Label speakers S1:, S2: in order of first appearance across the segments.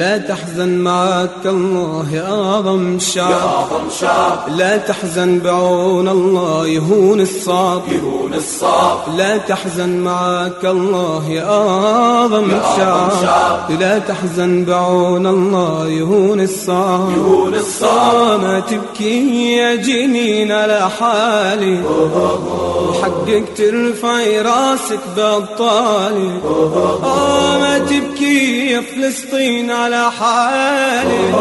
S1: لا تحزن معك الله يا أعظم شعب
S2: أعظم شعب
S1: لا تحزن بعون الله يهون الصعب
S2: يهون الصعب
S1: لا تحزن معك الله يا أعظم شعب
S2: شعب.
S1: لا تحزن بعون الله يهون الصعب
S2: يهون الصعب
S1: ما تبكي يا جنين على حالي. حقك ترفعي راسك بأبطالي آه ما تبكي يا فلسطين على حالي.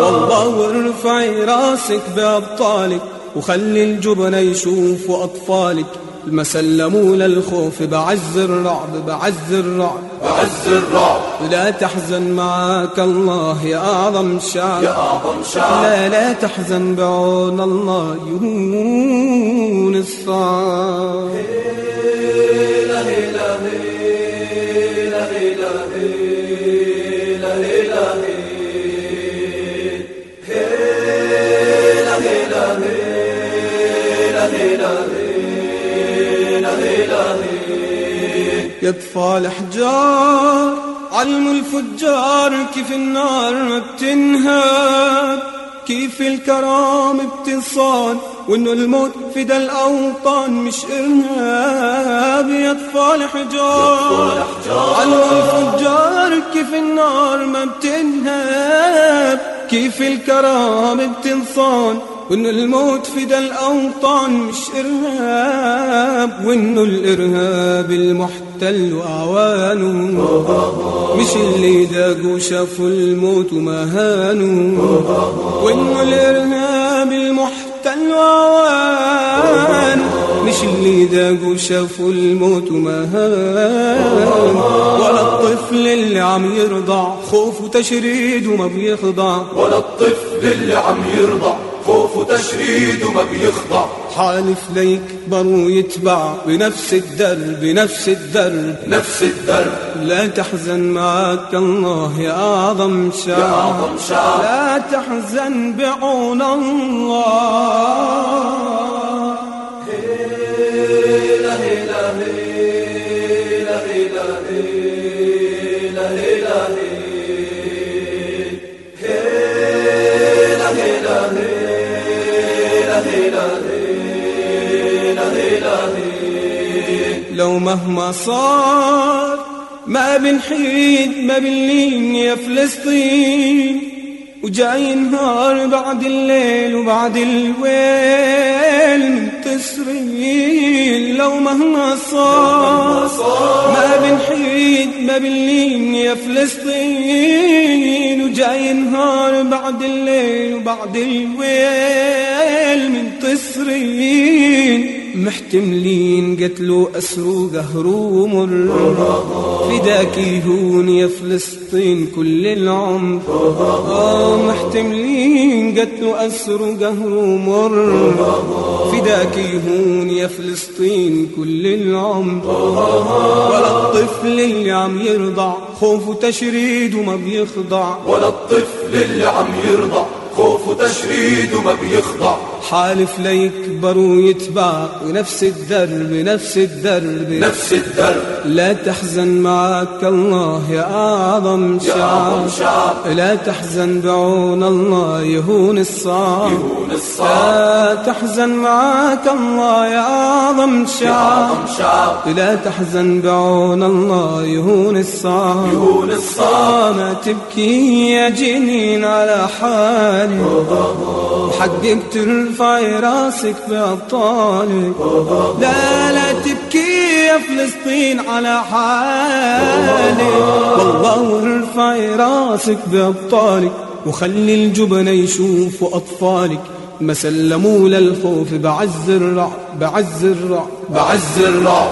S1: والله وارفعي راسك بأبطالك وخلي الجبن يشوفوا أطفالك. ما سلموا للخوف بعز الرعب بعز الرعب.
S2: بعز الرعب.
S1: لا تحزن معك الله يا أعظم شعب
S2: يا أعظم شعب
S1: لا لا تحزن بعون الله يهون الصعب يطفى الأحجار علم الفجار كيف النار ما بتنهاب كيف الكرام بتصان وإنه الموت فدا الأوطان مش إرهاب. يطفى الحجار علم الفجار كيف النار ما بتنهاب كيف الكرام بتنصان وانه الموت فدا الأوطان مش إرهاب وانه الإرهاب المحتل وأعوانه مش اللي داقوا شافوا الموت وما هانوا وانه الإرهاب المحتل وأعوانه داقوا شافوا الموت وما هانوا ولا الطفل اللي عم يرضع خوف وتشريد وما بيخضع.
S2: ولا الطفل اللي عم يرضع خوف وتشريد وما بيخضع.
S1: حالف ليكبر ويتبع بنفس الدرب بنفس الدرب
S2: نفس الدرب
S1: لا تحزن معك الله يا أعظم شعب لا تحزن بعون الله. لو مهما صار ما بنحيد ما بنلين يا فلسطين وجاي نهار بعد الليل وبعد الويل تسرين لو مهما صار. ما بنحيد ما بنلين يا فلسطين وجاي نهار بعد الليل وبعد الويل من تسرين محتملين قتلوا أسروا قهروا مر فداك يهون يا فلسطين كل العمر. آه محتملين قتلوا أسروا قهروا مر فداك يهون يا فلسطين كل العمر. ولا الطفل اللي عم يرضع خوف وتشريد وما بيخضع.
S2: ولا الطفل اللي عم يرضع خوف وتشريد وما بيخضع.
S1: حالف ليكبر ويتبع ونفس الدرب نفس الدرب.
S2: نفس الدرب.
S1: لا تحزن معك الله يا أعظم شعب. لا تحزن بعون الله يهون الصعب. لا تحزن معك الله يا أعظم شعب. لا تحزن بعون الله يهون الصعب.
S2: يهون الصعب.
S1: ما تبكي يا جنين على حالي. حقك ترفعي راسك بأبطالك لا لا تبكي يا فلسطين على حالك. والله وارفعي راسك بأبطالك وخلي الجبن يشوفوا أطفالك. ما سلموا للخوف بعز الرعب بعز الرعب
S2: بعز الرعب